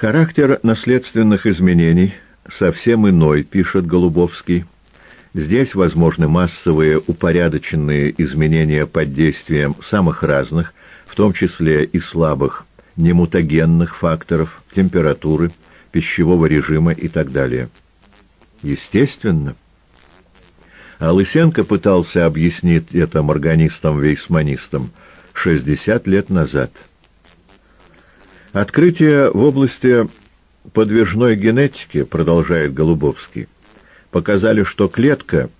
Характер наследственных изменений совсем иной, пишет Голубовский. Здесь возможны массовые упорядоченные изменения под действием самых разных, в том числе и слабых, немутагенных факторов, температуры, пищевого режима и так далее. Естественно. А Лысенко пытался объяснить это морганистам-вейсманистам 60 лет назад. Открытие в области подвижной генетики, продолжает Голубовский, показали, что клетка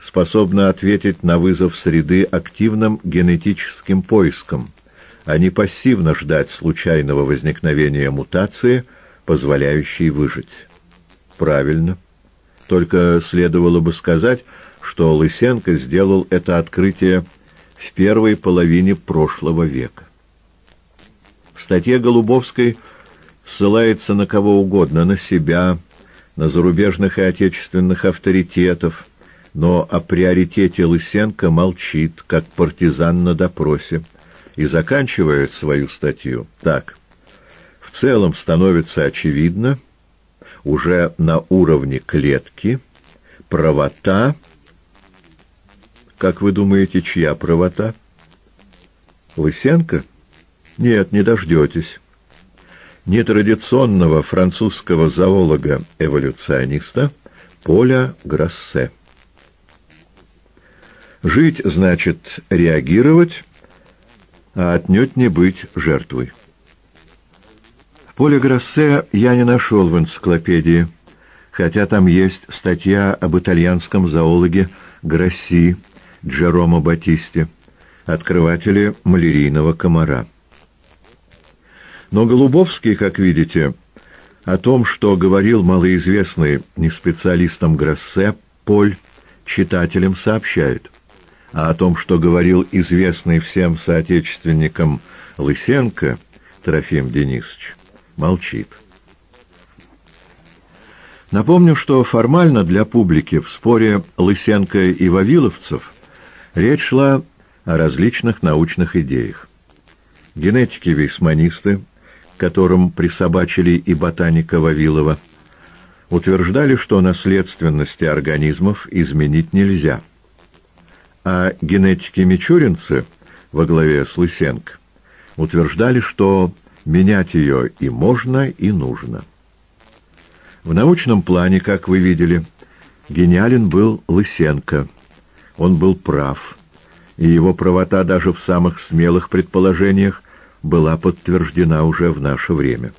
способна ответить на вызов среды активным генетическим поиском, а не пассивно ждать случайного возникновения мутации, позволяющей выжить. Правильно. Только следовало бы сказать, что Лысенко сделал это открытие в первой половине прошлого века. Статье Голубовской ссылается на кого угодно, на себя, на зарубежных и отечественных авторитетов, но о приоритете Лысенко молчит, как партизан на допросе, и заканчивает свою статью так. В целом становится очевидно, уже на уровне клетки, правота... Как вы думаете, чья правота? Лысенко? Нет, не дождетесь нетрадиционного французского зоолога-эволюциониста Поля Грассе. Жить значит реагировать, а отнюдь не быть жертвой. Поле Грассе я не нашел в энциклопедии, хотя там есть статья об итальянском зоологе Грасси Джеромо Батисте, открывателе малярийного комара. Но Голубовский, как видите, о том, что говорил малоизвестный не специалистом Гроссе, Поль, читателям сообщает, а о том, что говорил известный всем соотечественникам Лысенко, Трофим Денисович, молчит. Напомню, что формально для публики в споре Лысенко и Вавиловцев речь шла о различных научных идеях. Генетики-вейсманисты которым присобачили и ботаника Вавилова, утверждали, что наследственности организмов изменить нельзя. А генетики-мичуринцы во главе с Лысенко утверждали, что менять ее и можно, и нужно. В научном плане, как вы видели, гениален был Лысенко. Он был прав, и его правота даже в самых смелых предположениях была подтверждена уже в наше время.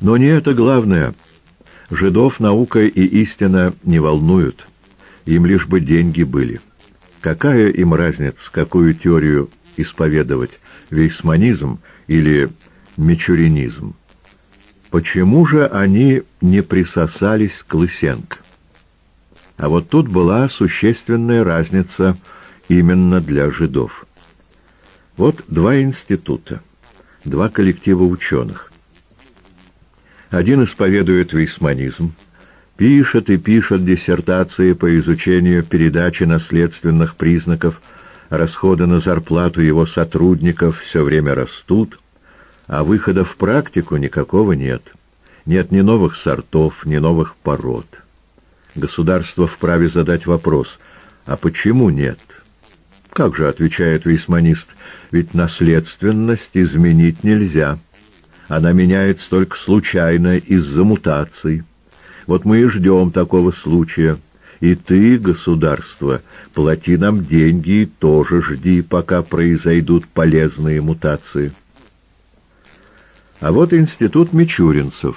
Но не это главное. Жидов наука и истина не волнуют. Им лишь бы деньги были. Какая им разница, какую теорию исповедовать, вейсманизм или мичуринизм? Почему же они не присосались к Лысенко? А вот тут была существенная разница именно для жидов. Вот два института, два коллектива ученых. Один исповедует вейсманизм, пишет и пишет диссертации по изучению передачи наследственных признаков, расходы на зарплату его сотрудников все время растут, а выхода в практику никакого нет. Нет ни новых сортов, ни новых пород. Государство вправе задать вопрос, а почему нет? Как же, отвечает вейсманист, ведь наследственность изменить нельзя. Она меняется только случайно из-за мутаций. Вот мы и ждем такого случая. И ты, государство, плати нам деньги и тоже жди, пока произойдут полезные мутации. А вот институт мичуринцев.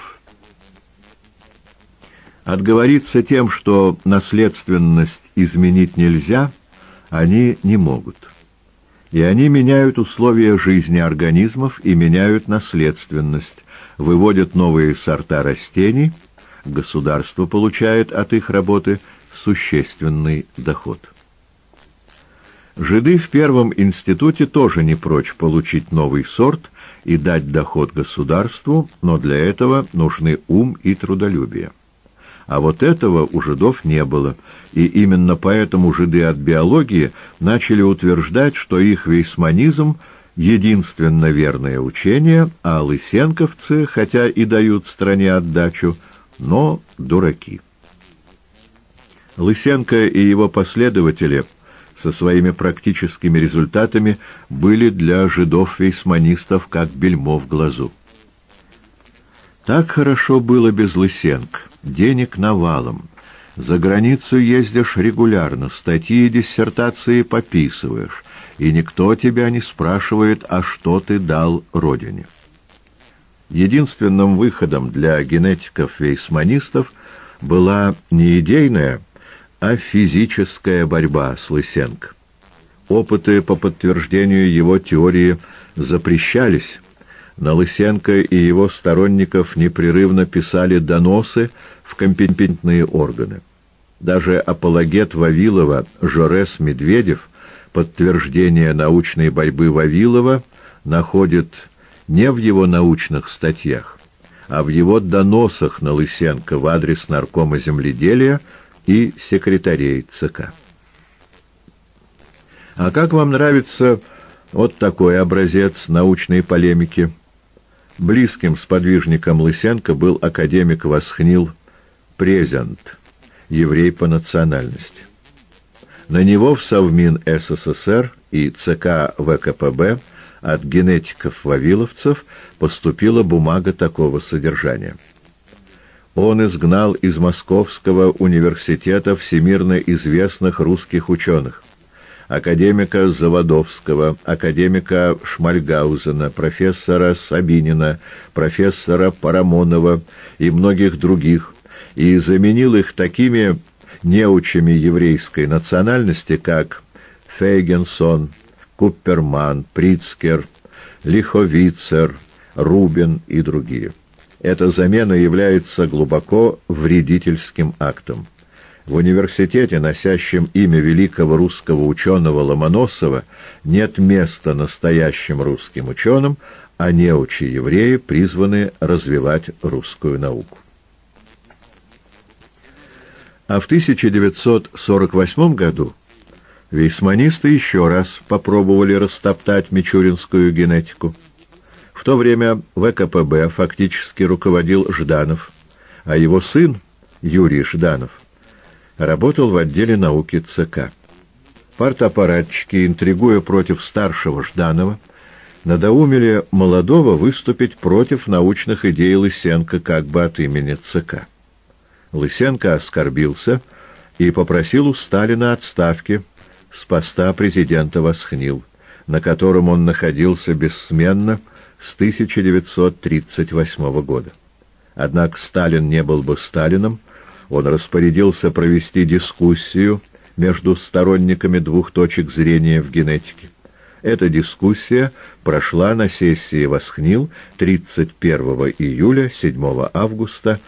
Отговориться тем, что наследственность изменить нельзя, они не могут и они меняют условия жизни организмов и меняют наследственность, выводят новые сорта растений, государство получает от их работы существенный доход. Жиды в первом институте тоже не прочь получить новый сорт и дать доход государству, но для этого нужны ум и трудолюбие. А вот этого у жидов не было, и именно поэтому жиды от биологии начали утверждать, что их вейсманизм единственно верное учение, а лысенковцы, хотя и дают стране отдачу, но дураки. Лысенко и его последователи со своими практическими результатами были для жидов-вейсманистов как бельмо в глазу. Так хорошо было без Лысенко, денег навалом. За границу ездишь регулярно, статьи и диссертации пописываешь, и никто тебя не спрашивает, а что ты дал родине. Единственным выходом для генетиков-вейсманистов была не идейная, а физическая борьба с Лысенко. Опыты по подтверждению его теории запрещались, на Лысенко и его сторонников непрерывно писали доносы в компетентные органы. Даже апологет Вавилова Жорес Медведев подтверждение научной борьбы Вавилова находит не в его научных статьях, а в его доносах на Лысенко в адрес наркома земледелия и секретарей ЦК. А как вам нравится вот такой образец научной полемики? Близким сподвижником Лысенко был академик Восхнил Презент, еврей по национальности. На него в Совмин СССР и ЦК ВКПБ от генетиков-вавиловцев поступила бумага такого содержания. Он изгнал из Московского университета всемирно известных русских ученых, академика Заводовского, академика Шмальгаузена, профессора Сабинина, профессора Парамонова и многих других, и заменил их такими неучами еврейской национальности, как Фейгенсон, Купперман, Прицкер, Лиховицер, Рубин и другие. Эта замена является глубоко вредительским актом. В университете, носящем имя великого русского ученого Ломоносова, нет места настоящим русским ученым, а неучи евреи призваны развивать русскую науку. А в 1948 году вейсманисты еще раз попробовали растоптать мичуринскую генетику. В то время ВКПБ фактически руководил Жданов, а его сын, Юрий Жданов, работал в отделе науки ЦК. Партаппаратчики, интригуя против старшего Жданова, надоумили молодого выступить против научных идей Лысенко как бы от имени ЦК. Лысенко оскорбился и попросил у Сталина отставки с поста президента Восхнил, на котором он находился бессменно с 1938 года. Однако Сталин не был бы Сталином, он распорядился провести дискуссию между сторонниками двух точек зрения в генетике. Эта дискуссия прошла на сессии Восхнил 31 июля 7 августа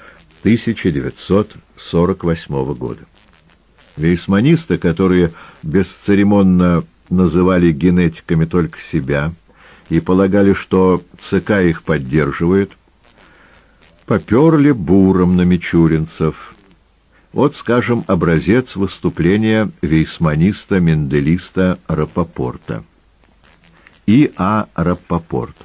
1948 года. Вейсманисты, которые бесцеремонно называли генетиками только себя и полагали, что ЦК их поддерживает, поперли буром на мичуринцев. Вот, скажем, образец выступления вейсманиста-менделиста Рапопорта. И. А. Рапопорт.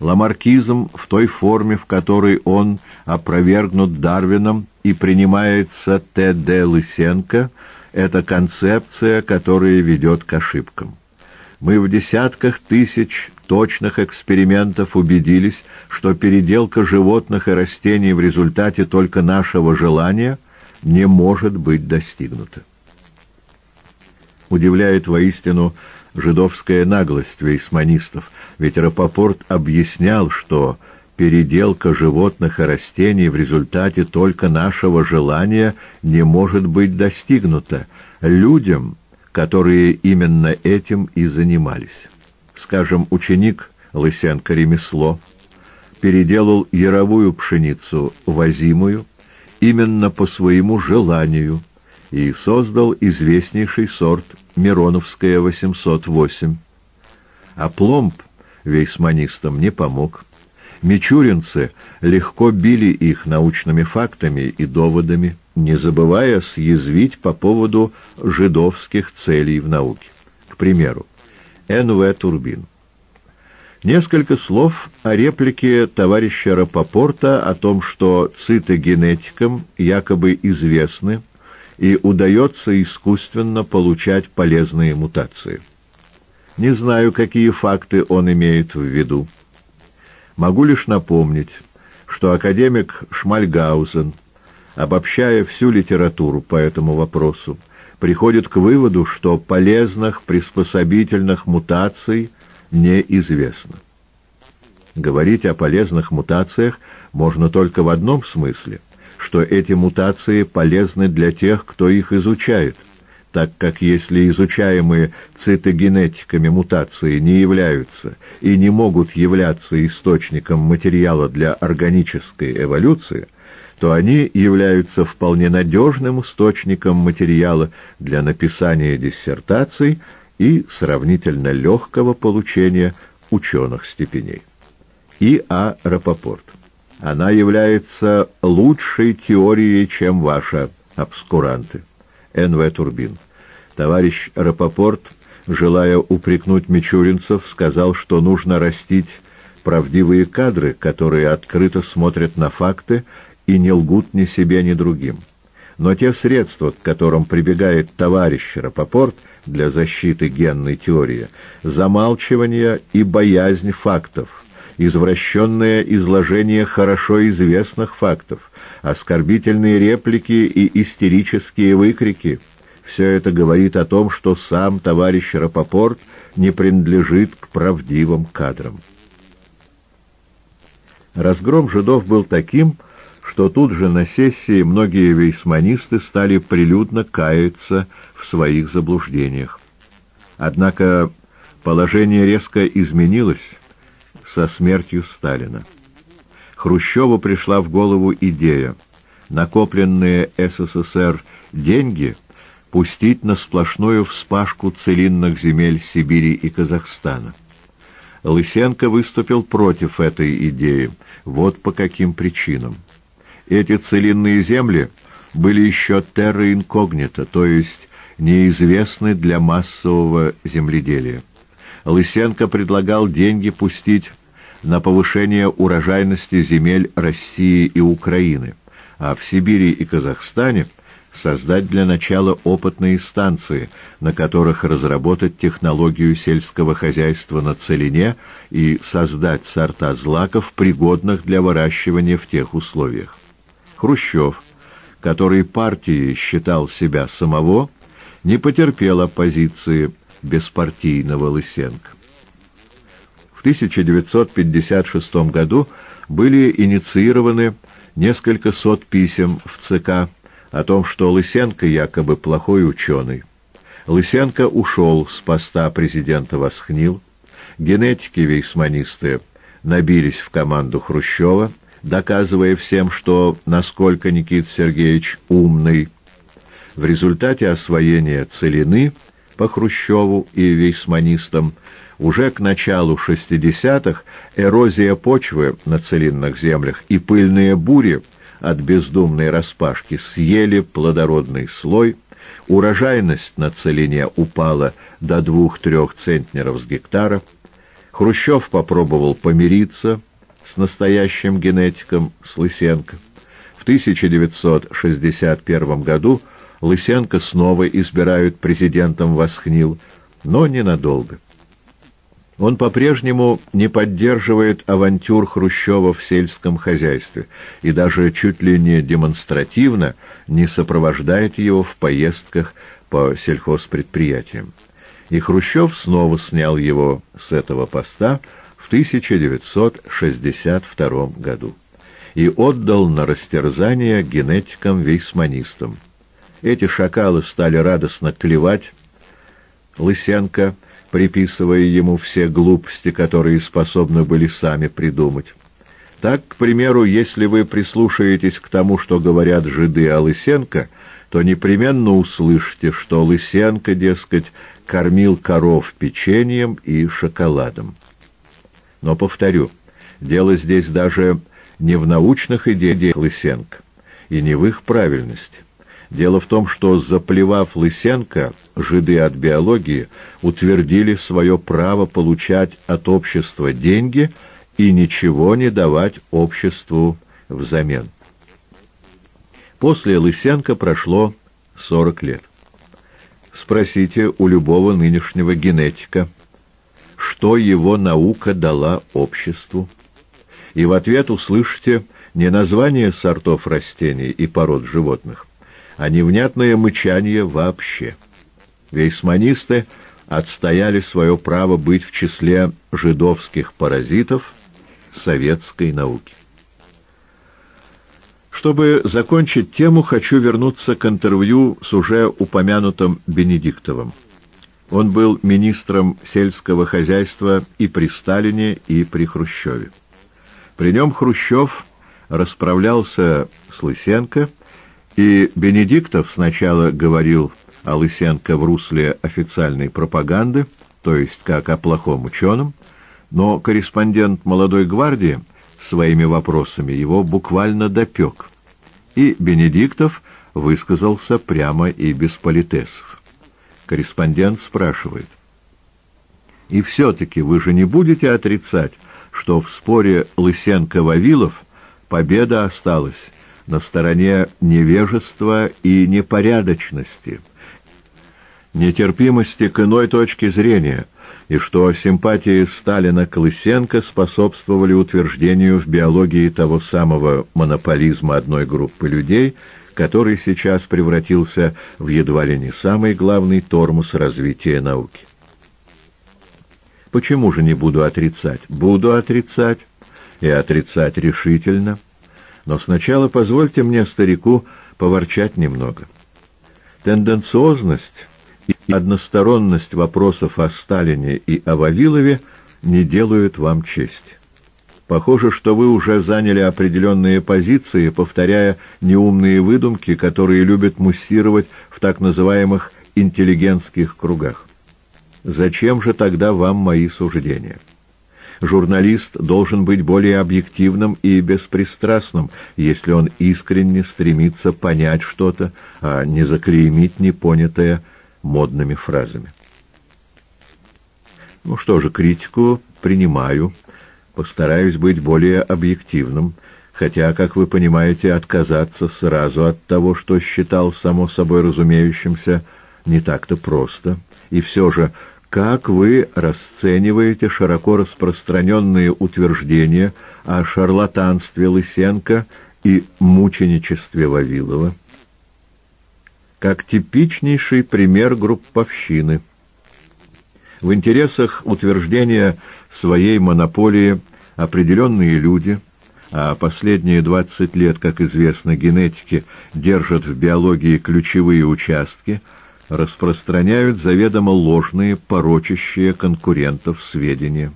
Ламаркизм в той форме, в которой он опровергнут Дарвином и принимается Т.Д. Лысенко, это концепция, которая ведет к ошибкам. Мы в десятках тысяч точных экспериментов убедились, что переделка животных и растений в результате только нашего желания не может быть достигнута. Удивляет воистину жидовская наглость вейсманистов, ведь Рапопорт объяснял, что переделка животных и растений в результате только нашего желания не может быть достигнута людям, которые именно этим и занимались. Скажем, ученик Лысенко ремесло переделал яровую пшеницу возимую именно по своему желанию и создал известнейший сорт Мироновская 808. А пломб вейсманистам не помог. Мичуринцы легко били их научными фактами и доводами, не забывая съязвить по поводу жидовских целей в науке. К примеру, Н.В. Турбин. Несколько слов о реплике товарища Рапопорта о том, что цитогенетикам якобы известны и удается искусственно получать полезные мутации. Не знаю, какие факты он имеет в виду. Могу лишь напомнить, что академик Шмальгаузен, обобщая всю литературу по этому вопросу, приходит к выводу, что полезных приспособительных мутаций неизвестно. Говорить о полезных мутациях можно только в одном смысле, что эти мутации полезны для тех, кто их изучает, так как если изучаемые цитогенетиками мутации не являются и не могут являться источником материала для органической эволюции, то они являются вполне надежным источником материала для написания диссертаций и сравнительно легкого получения ученых степеней. И А. Рапопорт. Она является лучшей теорией, чем ваша обскуранты. Н.В. Турбин. Товарищ Рапопорт, желая упрекнуть мичуринцев, сказал, что нужно растить правдивые кадры, которые открыто смотрят на факты и не лгут ни себе, ни другим. Но те средства, к которым прибегает товарищ Рапопорт для защиты генной теории, замалчивание и боязнь фактов, извращенное изложение хорошо известных фактов, оскорбительные реплики и истерические выкрики — все это говорит о том, что сам товарищ Рапопорт не принадлежит к правдивым кадрам. Разгром жидов был таким, что тут же на сессии многие вейсманисты стали прилюдно каяться в своих заблуждениях. Однако положение резко изменилось со смертью Сталина. Хрущеву пришла в голову идея. Накопленные СССР деньги пустить на сплошную вспашку целинных земель Сибири и Казахстана. Лысенко выступил против этой идеи. Вот по каким причинам. Эти целинные земли были еще терра инкогнито, то есть неизвестны для массового земледелия. Лысенко предлагал деньги пустить на повышение урожайности земель России и Украины, а в Сибири и Казахстане создать для начала опытные станции, на которых разработать технологию сельского хозяйства на целине и создать сорта злаков, пригодных для выращивания в тех условиях. Хрущев, который партией считал себя самого, не потерпел оппозиции беспартийного Лысенко. В 1956 году были инициированы несколько сот писем в ЦК о том, что Лысенко якобы плохой ученый. Лысенко ушел с поста президента Восхнил, генетики-вейсманисты набились в команду Хрущева, доказывая всем, что насколько Никит Сергеевич умный. В результате освоения целины по Хрущеву и вейсманистам уже к началу 60-х эрозия почвы на целинных землях и пыльные бури от бездумной распашки съели плодородный слой, урожайность на целине упала до двух-трех центнеров с гектара, Хрущев попробовал помириться с настоящим генетиком, с Лысенко. В 1961 году Лысенко снова избирают президентом Восхнил, но ненадолго. Он по-прежнему не поддерживает авантюр Хрущева в сельском хозяйстве и даже чуть ли не демонстративно не сопровождает его в поездках по сельхозпредприятиям. И Хрущев снова снял его с этого поста в 1962 году и отдал на растерзание генетикам-вейсманистам. Эти шакалы стали радостно клевать Лысенко, приписывая ему все глупости, которые способны были сами придумать. Так, к примеру, если вы прислушаетесь к тому, что говорят жиды о Лысенко, то непременно услышите, что Лысенко, дескать, кормил коров печеньем и шоколадом. Но, повторю, дело здесь даже не в научных идеях Лысенко и не в их правильности. Дело в том, что, заплевав Лысенко, жиды от биологии утвердили свое право получать от общества деньги и ничего не давать обществу взамен. После Лысенко прошло 40 лет. Спросите у любого нынешнего генетика, что его наука дала обществу, и в ответ услышите не название сортов растений и пород животных, а невнятное мычание вообще. Вейсманисты отстояли свое право быть в числе жидовских паразитов советской науки. Чтобы закончить тему, хочу вернуться к интервью с уже упомянутым Бенедиктовым. Он был министром сельского хозяйства и при Сталине, и при Хрущеве. При нем Хрущев расправлялся с Лысенко, и Бенедиктов сначала говорил о Лысенко в русле официальной пропаганды, то есть как о плохом ученом, но корреспондент «Молодой гвардии» своими вопросами его буквально допек. И Бенедиктов высказался прямо и без политесов. Корреспондент спрашивает. «И все-таки вы же не будете отрицать, что в споре Лысенко-Вавилов победа осталась на стороне невежества и непорядочности, нетерпимости к иной точке зрения – и что симпатии Сталина к Лысенко способствовали утверждению в биологии того самого монополизма одной группы людей, который сейчас превратился в едва ли не самый главный тормоз развития науки. Почему же не буду отрицать? Буду отрицать, и отрицать решительно. Но сначала позвольте мне, старику, поворчать немного. Тенденциозность и односторонность вопросов о Сталине и о Вавилове не делают вам честь. Похоже, что вы уже заняли определенные позиции, повторяя неумные выдумки, которые любят муссировать в так называемых интеллигентских кругах. Зачем же тогда вам мои суждения? Журналист должен быть более объективным и беспристрастным, если он искренне стремится понять что-то, а не заклеймить непонятое модными фразами. Ну что же, критику принимаю, постараюсь быть более объективным, хотя, как вы понимаете, отказаться сразу от того, что считал само собой разумеющимся, не так-то просто. И все же, как вы расцениваете широко распространенные утверждения о шарлатанстве Лысенко и мученичестве Вавилова? как типичнейший пример групповщины. В интересах утверждения своей монополии определенные люди, а последние 20 лет, как известно, генетики держат в биологии ключевые участки, распространяют заведомо ложные, порочащие конкурентов сведения.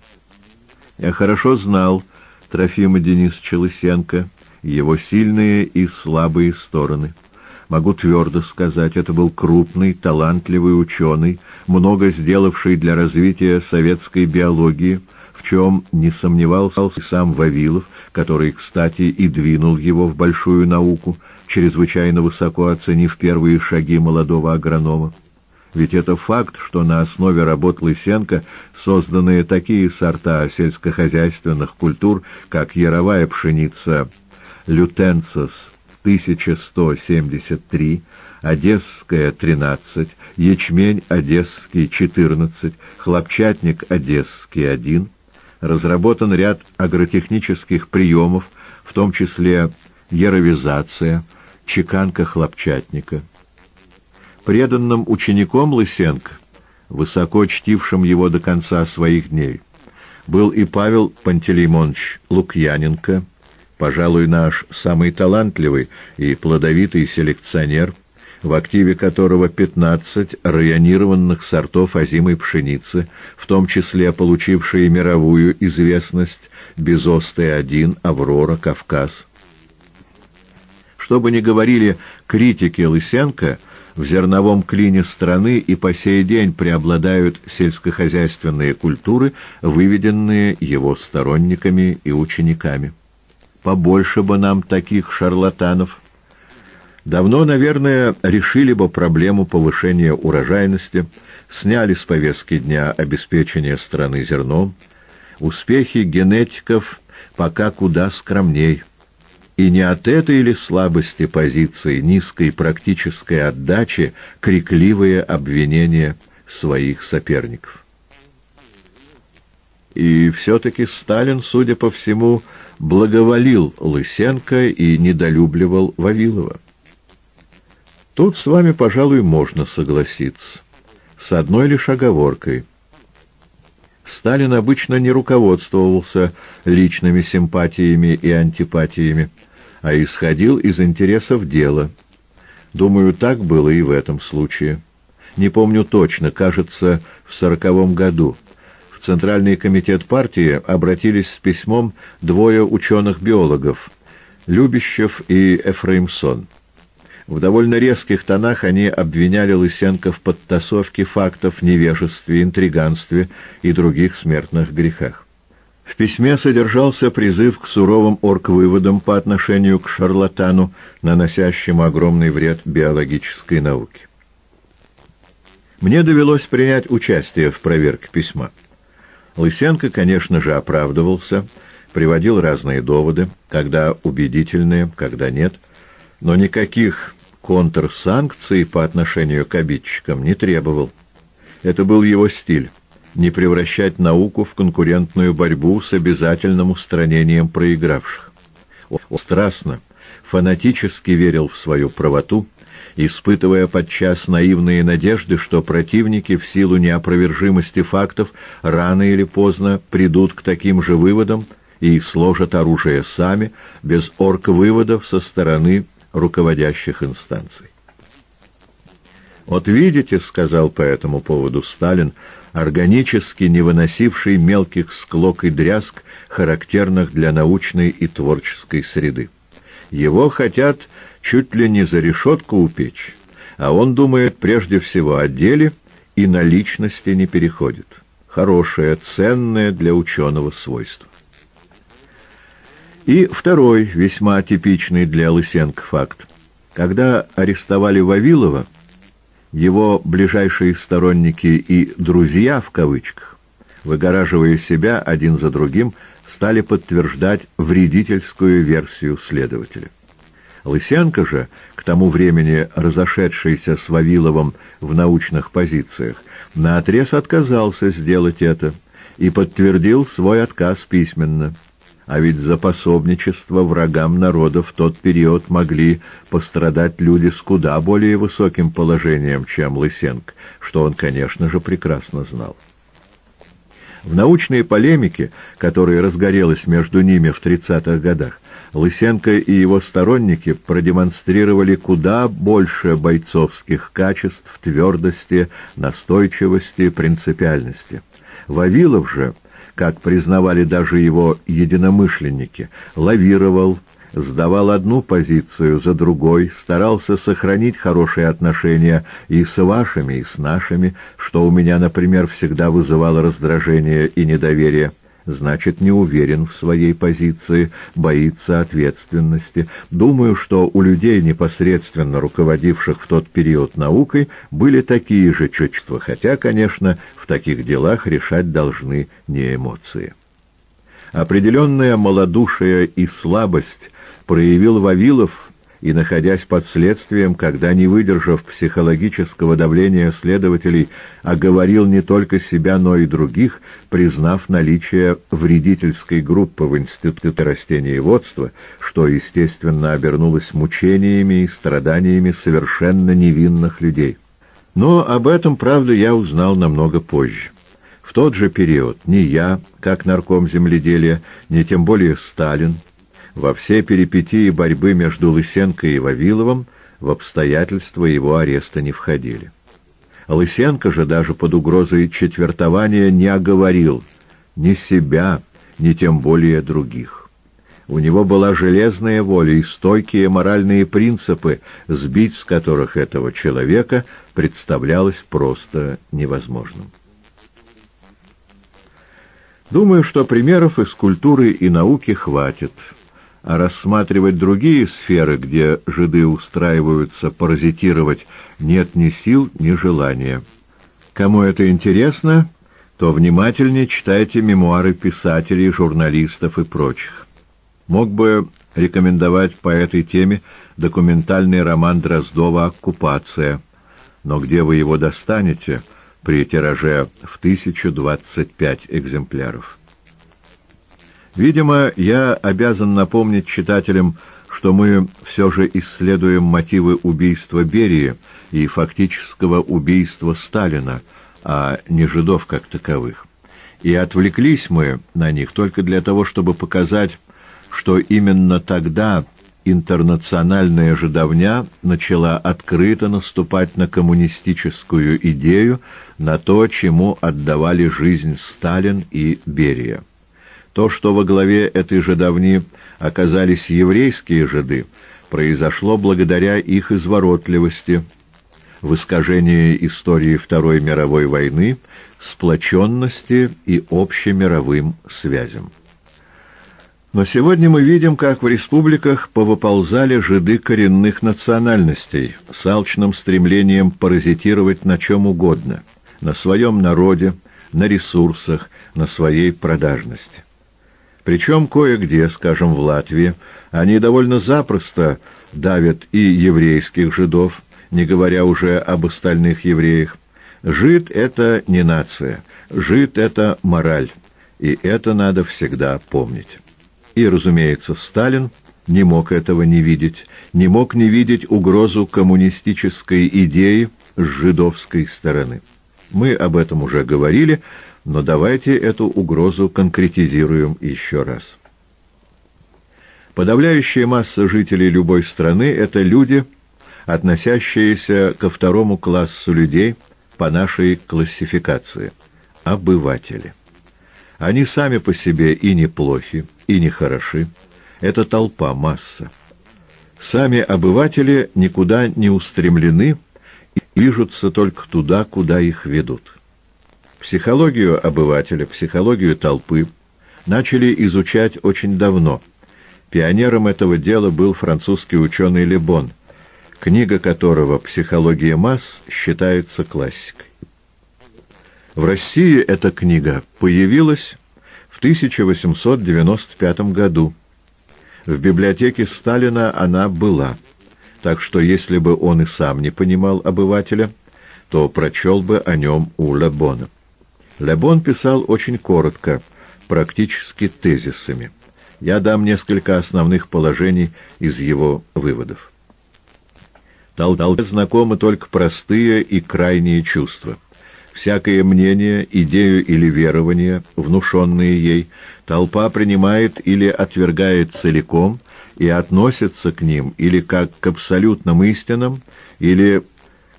Я хорошо знал Трофима Денисовича Лысенко, его сильные и слабые стороны. Могу твердо сказать, это был крупный, талантливый ученый, много сделавший для развития советской биологии, в чем не сомневался и сам Вавилов, который, кстати, и двинул его в большую науку, чрезвычайно высоко оценив первые шаги молодого агронома. Ведь это факт, что на основе работ Лысенко созданы такие сорта сельскохозяйственных культур, как яровая пшеница лютенцис 1173, Одесская 13, ячмень Одесский 14, хлопчатник Одесский 1. Разработан ряд агротехнических приемов, в том числе яровизация, чеканка хлопчатника. Преданным учеником Лысенко, высоко чтившим его до конца своих дней, был и Павел Пантелеймонович Лукьяненко, пожалуй, наш самый талантливый и плодовитый селекционер, в активе которого 15 районированных сортов озимой пшеницы, в том числе получившие мировую известность Безостая-1, Аврора, Кавказ. Что бы ни говорили критики Лысенко, в зерновом клине страны и по сей день преобладают сельскохозяйственные культуры, выведенные его сторонниками и учениками. Побольше бы нам таких шарлатанов. Давно, наверное, решили бы проблему повышения урожайности, сняли с повестки дня обеспечения страны зерном. Успехи генетиков пока куда скромней. И не от этой ли слабости позиции, низкой практической отдачи, крикливые обвинения своих соперников. И все-таки Сталин, судя по всему, благоволил Лысенко и недолюбливал Вавилова. Тут с вами, пожалуй, можно согласиться. С одной лишь оговоркой. Сталин обычно не руководствовался личными симпатиями и антипатиями, а исходил из интересов дела. Думаю, так было и в этом случае. Не помню точно, кажется, в сороковом году. В Центральный комитет партии обратились с письмом двое ученых-биологов — Любящев и Эфраимсон. В довольно резких тонах они обвиняли Лысенко в подтасовке фактов, невежестве, интриганстве и других смертных грехах. В письме содержался призыв к суровым орг-выводам по отношению к шарлатану, наносящему огромный вред биологической науке. Мне довелось принять участие в проверке письма. Лысенко, конечно же, оправдывался, приводил разные доводы, когда убедительные, когда нет, но никаких контрсанкций по отношению к обидчикам не требовал. Это был его стиль — не превращать науку в конкурентную борьбу с обязательным устранением проигравших. Он страстно, фанатически верил в свою правоту, испытывая подчас наивные надежды, что противники в силу неопровержимости фактов рано или поздно придут к таким же выводам и сложат оружие сами, без орг-выводов со стороны руководящих инстанций. «Вот видите, — сказал по этому поводу Сталин, органически не выносивший мелких склок и дрязг, характерных для научной и творческой среды. Его хотят чуть ли не за решетку упечь, а он думает прежде всего о деле и на личности не переходит. Хорошее, ценное для ученого свойство. И второй, весьма типичный для Лысенко факт. Когда арестовали Вавилова, его ближайшие сторонники и «друзья» в кавычках, выгораживая себя один за другим, стали подтверждать вредительскую версию следователя. Лысенко же, к тому времени разошедшийся с Вавиловым в научных позициях, наотрез отказался сделать это и подтвердил свой отказ письменно а ведь за пособничество врагам народа в тот период могли пострадать люди с куда более высоким положением, чем Лысенко, что он, конечно же, прекрасно знал. В научной полемике, которая разгорелась между ними в 30-х годах, Лысенко и его сторонники продемонстрировали куда больше бойцовских качеств, твердости, настойчивости, принципиальности. Вавилов же как признавали даже его единомышленники, лавировал, сдавал одну позицию за другой, старался сохранить хорошие отношения и с вашими, и с нашими, что у меня, например, всегда вызывало раздражение и недоверие значит, не уверен в своей позиции, боится ответственности. Думаю, что у людей, непосредственно руководивших в тот период наукой, были такие же чувства, хотя, конечно, в таких делах решать должны не эмоции. Определенная малодушие и слабость проявил Вавилов и, находясь под следствием, когда, не выдержав психологического давления следователей, оговорил не только себя, но и других, признав наличие вредительской группы в Институте растениеводства, что, естественно, обернулось мучениями и страданиями совершенно невинных людей. Но об этом, правда, я узнал намного позже. В тот же период ни я, как нарком земледелия, ни тем более Сталин, во все перипетии борьбы между Лысенко и Вавиловым в обстоятельства его ареста не входили. Лысенко же даже под угрозой четвертования не оговорил ни себя, ни тем более других. У него была железная воля и стойкие моральные принципы, сбить с которых этого человека представлялось просто невозможным. Думаю, что примеров из культуры и науки хватит — а рассматривать другие сферы, где жиды устраиваются паразитировать, нет ни сил, ни желания. Кому это интересно, то внимательнее читайте мемуары писателей, журналистов и прочих. Мог бы рекомендовать по этой теме документальный роман Дроздова «Оккупация», но где вы его достанете при тираже в 1025 экземпляров? Видимо, я обязан напомнить читателям, что мы все же исследуем мотивы убийства Берии и фактического убийства Сталина, а не жидов как таковых. И отвлеклись мы на них только для того, чтобы показать, что именно тогда интернациональная жидовня начала открыто наступать на коммунистическую идею, на то, чему отдавали жизнь Сталин и Берия. То, что во главе этой жидовни оказались еврейские жиды, произошло благодаря их изворотливости, в искажении истории Второй мировой войны, сплоченности и общемировым связям. Но сегодня мы видим, как в республиках повыползали жиды коренных национальностей с алчным стремлением паразитировать на чем угодно, на своем народе, на ресурсах, на своей продажности. Причем кое-где, скажем, в Латвии, они довольно запросто давят и еврейских жидов, не говоря уже об остальных евреях. Жид — это не нация, жид — это мораль, и это надо всегда помнить. И, разумеется, Сталин не мог этого не видеть, не мог не видеть угрозу коммунистической идеи с жидовской стороны. Мы об этом уже говорили, но давайте эту угрозу конкретизируем еще раз. Подавляющая масса жителей любой страны — это люди, относящиеся ко второму классу людей по нашей классификации — обыватели. Они сами по себе и неплохи, и нехороши. Это толпа, масса. Сами обыватели никуда не устремлены и движутся только туда, куда их ведут. Психологию обывателя, психологию толпы начали изучать очень давно. Пионером этого дела был французский ученый Лебон, книга которого «Психология масс» считается классикой. В России эта книга появилась в 1895 году. В библиотеке Сталина она была, так что если бы он и сам не понимал обывателя, то прочел бы о нем у Лебона. Лебон писал очень коротко, практически тезисами. Я дам несколько основных положений из его выводов. Толпе знакомы только простые и крайние чувства — Всякое мнение, идею или верование, внушенные ей, толпа принимает или отвергает целиком и относится к ним или как к абсолютным истинам, или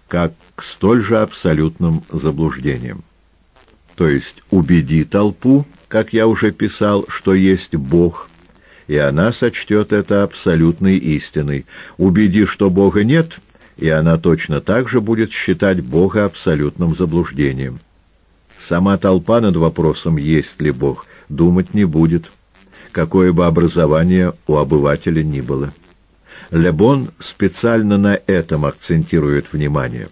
как к столь же абсолютным заблуждениям. То есть убеди толпу, как я уже писал, что есть Бог, и она сочтет это абсолютной истиной. Убеди, что Бога нет — и она точно так же будет считать Бога абсолютным заблуждением. Сама толпа над вопросом, есть ли Бог, думать не будет, какое бы образование у обывателя ни было. Лебон специально на этом акцентирует внимание.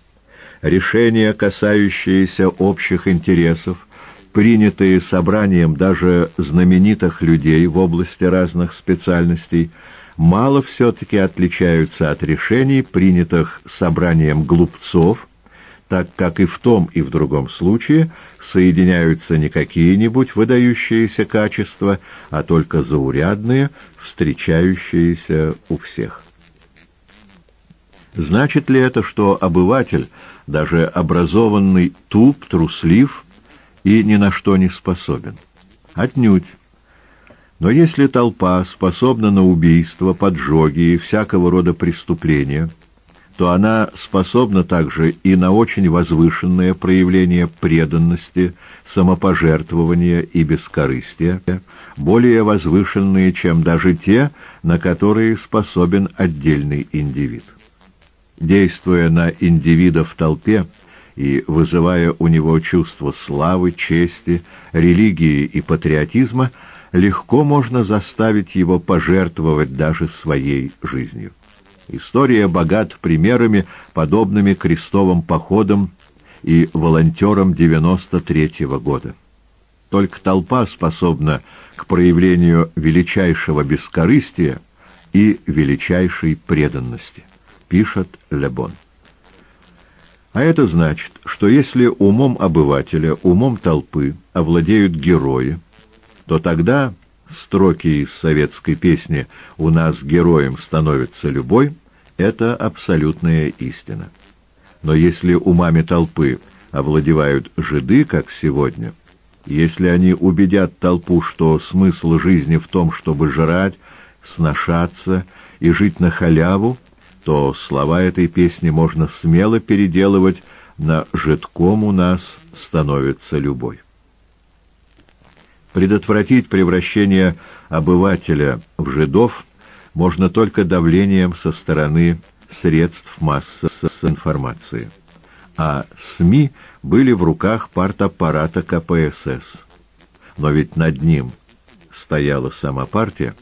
Решения, касающиеся общих интересов, принятые собранием даже знаменитых людей в области разных специальностей – мало все-таки отличаются от решений, принятых собранием глупцов, так как и в том, и в другом случае соединяются не какие-нибудь выдающиеся качества, а только заурядные, встречающиеся у всех. Значит ли это, что обыватель, даже образованный, туп, труслив и ни на что не способен? Отнюдь. Но если толпа способна на убийство, поджоги и всякого рода преступления, то она способна также и на очень возвышенное проявление преданности, самопожертвования и бескорыстия, более возвышенные, чем даже те, на которые способен отдельный индивид. Действуя на индивида в толпе и вызывая у него чувство славы, чести, религии и патриотизма, легко можно заставить его пожертвовать даже своей жизнью. История богат примерами, подобными крестовым походам и волонтерам 93-го года. Только толпа способна к проявлению величайшего бескорыстия и величайшей преданности, пишет Лебон. А это значит, что если умом обывателя, умом толпы овладеют герои, то тогда строки из советской песни «У нас героем становится любой» — это абсолютная истина. Но если умами толпы овладевают жиды, как сегодня, если они убедят толпу, что смысл жизни в том, чтобы жрать, сношаться и жить на халяву, то слова этой песни можно смело переделывать на «жидком у нас становится любой». Предотвратить превращение обывателя в жидов можно только давлением со стороны средств массовой информации. А СМИ были в руках партаппарата КПСС. Но ведь над ним стояла сама партия.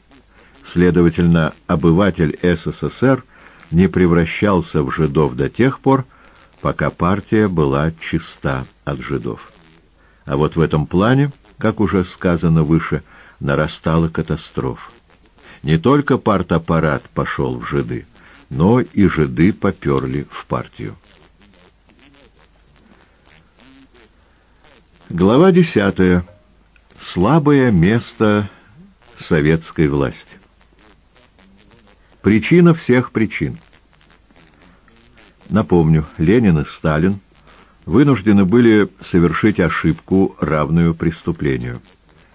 Следовательно, обыватель СССР не превращался в жидов до тех пор, пока партия была чиста от жидов. А вот в этом плане, как уже сказано выше, нарастала катастрофа. Не только партаппарат пошел в жиды, но и жиды поперли в партию. Глава десятая. Слабое место советской власти. Причина всех причин. Напомню, Ленин и Сталин вынуждены были совершить ошибку, равную преступлению.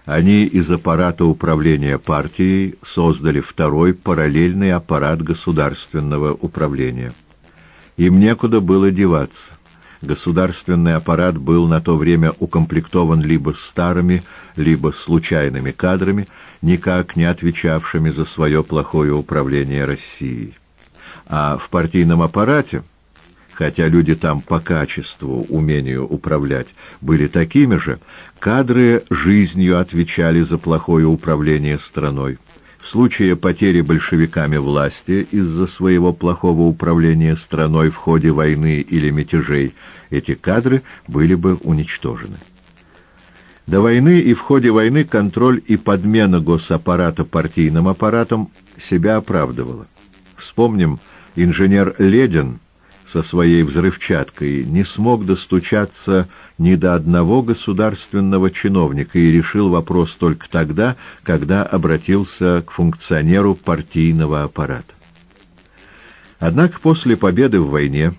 Они из аппарата управления партией создали второй параллельный аппарат государственного управления. Им некуда было деваться. Государственный аппарат был на то время укомплектован либо старыми, либо случайными кадрами, никак не отвечавшими за свое плохое управление Россией. А в партийном аппарате хотя люди там по качеству, умению управлять были такими же, кадры жизнью отвечали за плохое управление страной. В случае потери большевиками власти из-за своего плохого управления страной в ходе войны или мятежей, эти кадры были бы уничтожены. До войны и в ходе войны контроль и подмена госаппарата партийным аппаратом себя оправдывала. Вспомним, инженер Ледин со своей взрывчаткой не смог достучаться ни до одного государственного чиновника и решил вопрос только тогда, когда обратился к функционеру партийного аппарата. Однако после победы в войне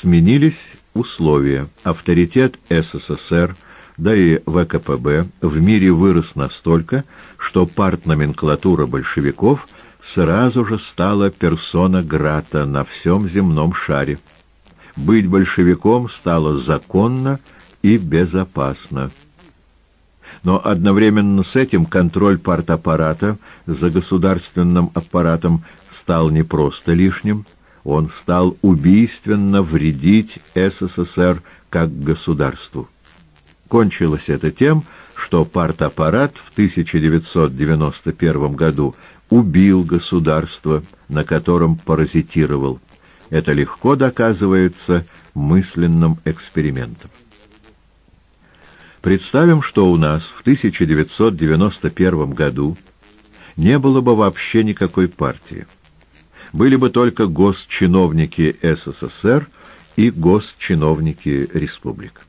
сменились условия. Авторитет СССР, да и ВКПБ в мире вырос настолько, что партноменклатура большевиков – сразу же стала персона Грата на всем земном шаре. Быть большевиком стало законно и безопасно. Но одновременно с этим контроль партаппарата за государственным аппаратом стал не просто лишним, он стал убийственно вредить СССР как государству. Кончилось это тем, что партаппарат в 1991 году убил государство, на котором паразитировал. Это легко доказывается мысленным экспериментом. Представим, что у нас в 1991 году не было бы вообще никакой партии. Были бы только госчиновники СССР и госчиновники республик.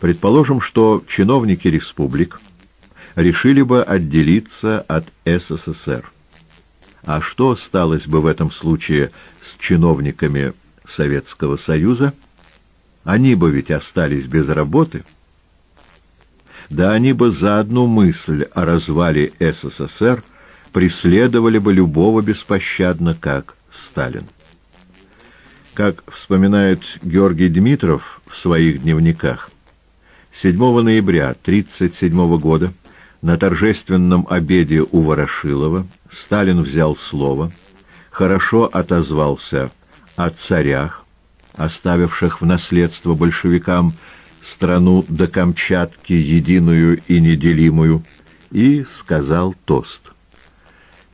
Предположим, что чиновники республик решили бы отделиться от СССР. А что осталось бы в этом случае с чиновниками Советского Союза? Они бы ведь остались без работы. Да они бы за одну мысль о развале СССР преследовали бы любого беспощадно, как Сталин. Как вспоминает Георгий Дмитров в своих дневниках, 7 ноября 1937 года на торжественном обеде у Ворошилова Сталин взял слово, хорошо отозвался о царях, оставивших в наследство большевикам страну до Камчатки единую и неделимую, и сказал тост.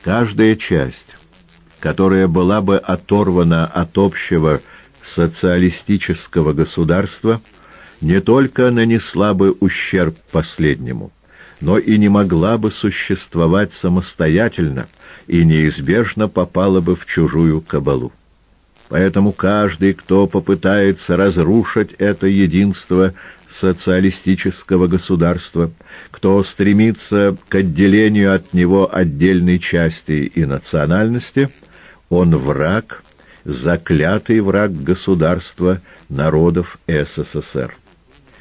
Каждая часть, которая была бы оторвана от общего социалистического государства, не только нанесла бы ущерб последнему, но и не могла бы существовать самостоятельно и неизбежно попала бы в чужую кабалу. Поэтому каждый, кто попытается разрушить это единство социалистического государства, кто стремится к отделению от него отдельной части и национальности, он враг, заклятый враг государства народов СССР.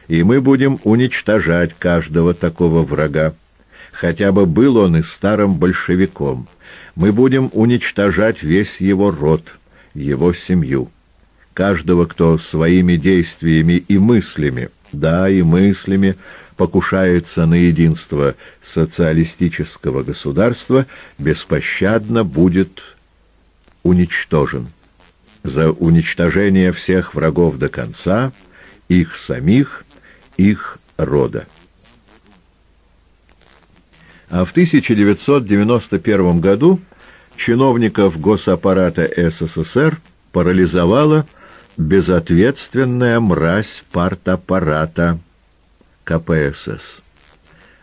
И мы будем уничтожать каждого такого врага, хотя бы был он и старым большевиком. Мы будем уничтожать весь его род – его семью. Каждого, кто своими действиями и мыслями, да, и мыслями, покушается на единство социалистического государства, беспощадно будет уничтожен. За уничтожение всех врагов до конца, их самих, их рода. А в 1991 году чиновников госаппарата СССР парализовала безответственная мразь партаппарата КПСС.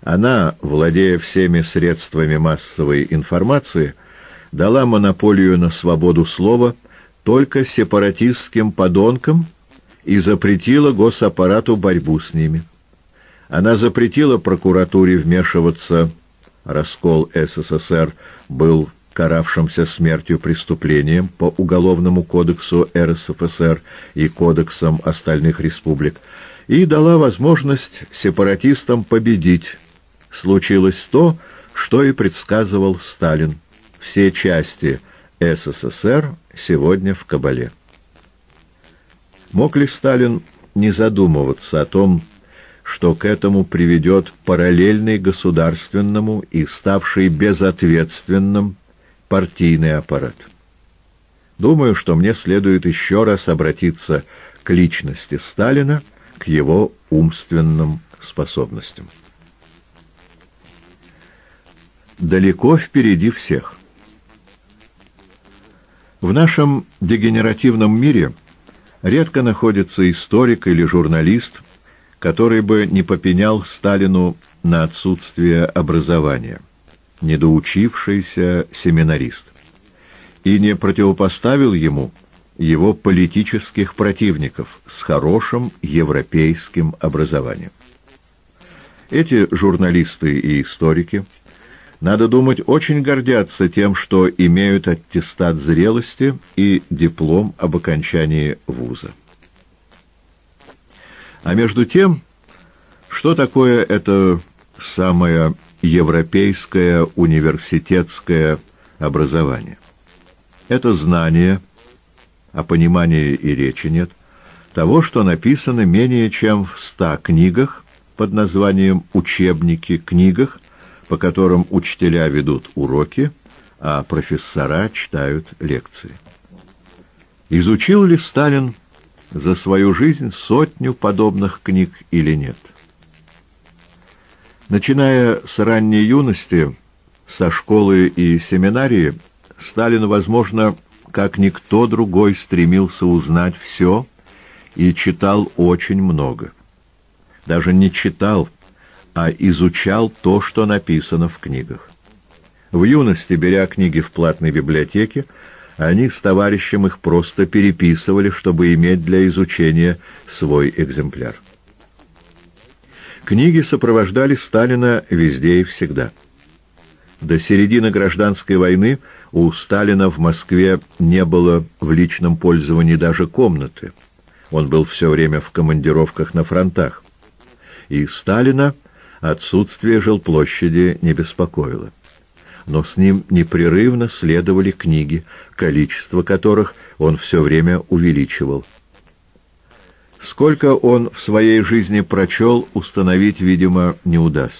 Она, владея всеми средствами массовой информации, дала монополию на свободу слова только сепаратистским подонкам и запретила госаппарату борьбу с ними. Она запретила прокуратуре вмешиваться, раскол СССР был каравшимся смертью преступлением по Уголовному кодексу РСФСР и кодексам остальных республик, и дала возможность сепаратистам победить. Случилось то, что и предсказывал Сталин. Все части СССР сегодня в Кабале. Мог ли Сталин не задумываться о том, что к этому приведет параллельный государственному и ставший безответственным партийный аппарат. Думаю, что мне следует еще раз обратиться к личности Сталина, к его умственным способностям. Далеко впереди всех. В нашем дегенеративном мире редко находится историк или журналист, который бы не попенял Сталину на отсутствие образования недоучившийся семинарист, и не противопоставил ему его политических противников с хорошим европейским образованием. Эти журналисты и историки, надо думать, очень гордятся тем, что имеют аттестат зрелости и диплом об окончании вуза. А между тем, что такое это самое европейское университетское образование. Это знание, а понимания и речи нет, того, что написано менее чем в ста книгах под названием «Учебники книгах», по которым учителя ведут уроки, а профессора читают лекции. Изучил ли Сталин за свою жизнь сотню подобных книг или нет? Начиная с ранней юности, со школы и семинарии, Сталин, возможно, как никто другой стремился узнать все и читал очень много. Даже не читал, а изучал то, что написано в книгах. В юности, беря книги в платной библиотеке, они с товарищем их просто переписывали, чтобы иметь для изучения свой экземпляр. Книги сопровождали Сталина везде и всегда. До середины гражданской войны у Сталина в Москве не было в личном пользовании даже комнаты. Он был все время в командировках на фронтах. И Сталина отсутствие жилплощади не беспокоило. Но с ним непрерывно следовали книги, количество которых он все время увеличивал. Сколько он в своей жизни прочел, установить, видимо, не удастся.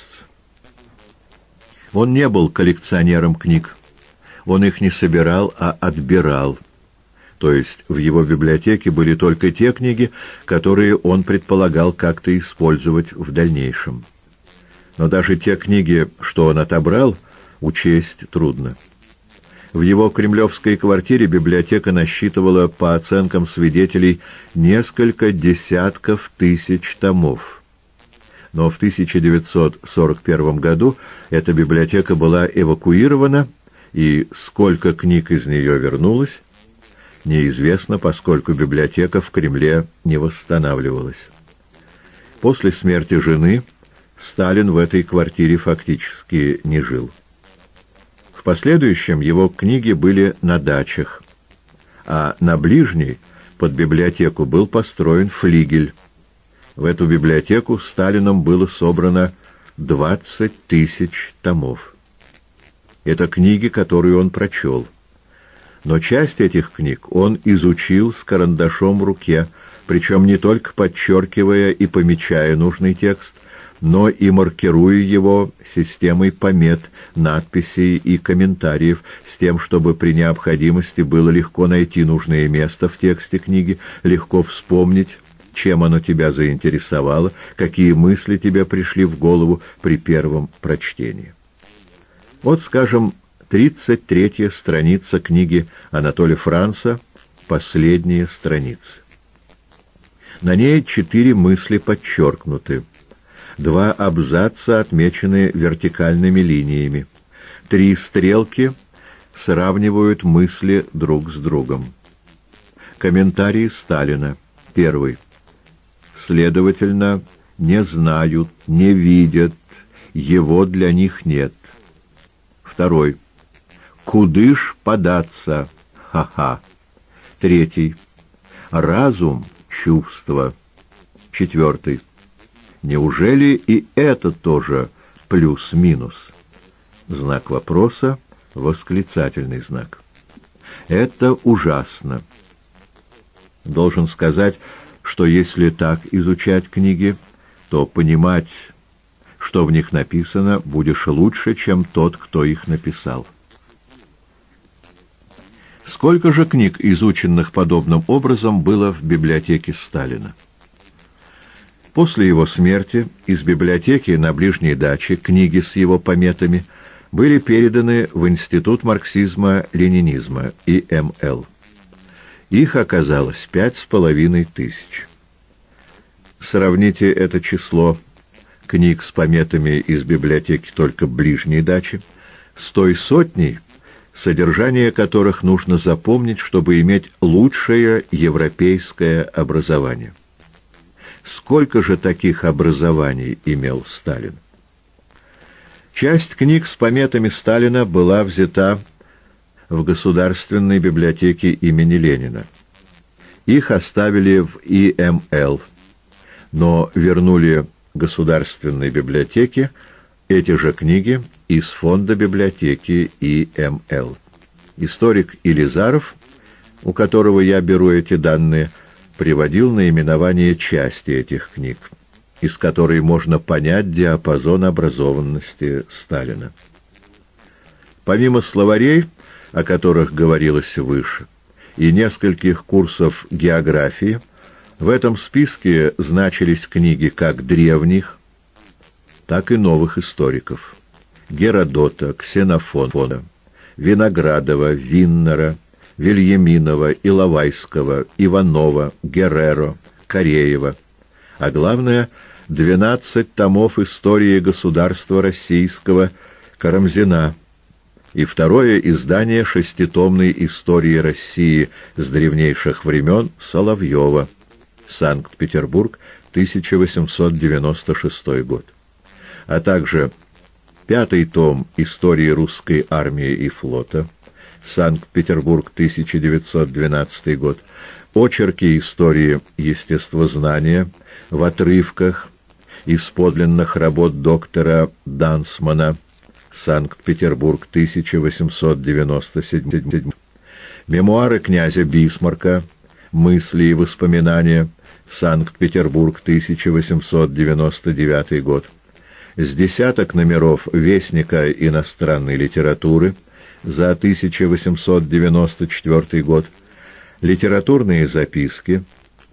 Он не был коллекционером книг. Он их не собирал, а отбирал. То есть в его библиотеке были только те книги, которые он предполагал как-то использовать в дальнейшем. Но даже те книги, что он отобрал, учесть трудно. В его кремлевской квартире библиотека насчитывала, по оценкам свидетелей, несколько десятков тысяч томов. Но в 1941 году эта библиотека была эвакуирована, и сколько книг из нее вернулось, неизвестно, поскольку библиотека в Кремле не восстанавливалась. После смерти жены Сталин в этой квартире фактически не жил. В последующем его книги были на дачах, а на ближней, под библиотеку, был построен флигель. В эту библиотеку Сталином было собрано 20 тысяч томов. Это книги, которые он прочел. Но часть этих книг он изучил с карандашом в руке, причем не только подчеркивая и помечая нужный текст, но и маркируя его системой помет, надписей и комментариев, с тем, чтобы при необходимости было легко найти нужное место в тексте книги, легко вспомнить, чем оно тебя заинтересовало, какие мысли тебе пришли в голову при первом прочтении. Вот, скажем, 33-я страница книги Анатолия Франца «Последние страницы». На ней четыре мысли подчеркнуты. Два абзаца отмечены вертикальными линиями. Три стрелки сравнивают мысли друг с другом. Комментарий Сталина. Первый. Следовательно, не знают, не видят, его для них нет. Второй. Кудыш податься? Ха-ха. Третий. Разум, чувство. Четвертый. Неужели и это тоже плюс-минус? Знак вопроса, восклицательный знак. Это ужасно. Должен сказать, что если так изучать книги, то понимать, что в них написано, будешь лучше, чем тот, кто их написал. Сколько же книг, изученных подобным образом, было в библиотеке Сталина? После его смерти из библиотеки на ближней даче книги с его пометами были переданы в Институт марксизма-ленинизма, ИМЛ. Их оказалось пять с половиной тысяч. Сравните это число книг с пометами из библиотеки только ближней дачи с той сотней, содержание которых нужно запомнить, чтобы иметь лучшее европейское образование. Сколько же таких образований имел Сталин? Часть книг с пометами Сталина была взята в Государственной библиотеке имени Ленина. Их оставили в ИМЛ, но вернули Государственной библиотеке эти же книги из фонда библиотеки ИМЛ. Историк Илизаров, у которого я беру эти данные, приводил наименование части этих книг, из которой можно понять диапазон образованности Сталина. Помимо словарей, о которых говорилось выше, и нескольких курсов географии, в этом списке значились книги как древних, так и новых историков. Геродота, Ксенофона, Виноградова, Виннера, Вильяминова, Иловайского, Иванова, Герреро, Кореева, а главное — двенадцать томов истории государства российского Карамзина. И второе издание шеститомной истории России с древнейших времен Соловьева, Санкт-Петербург, 1896 год, а также пятый том истории русской армии и флота, Санкт-Петербург, 1912 год. Очерки истории естествознания в отрывках из подлинных работ доктора Дансмана, Санкт-Петербург, 1897 Мемуары князя Бисмарка, мысли и воспоминания, Санкт-Петербург, 1899 год. С десяток номеров Вестника иностранной литературы – за 1894 год, литературные записки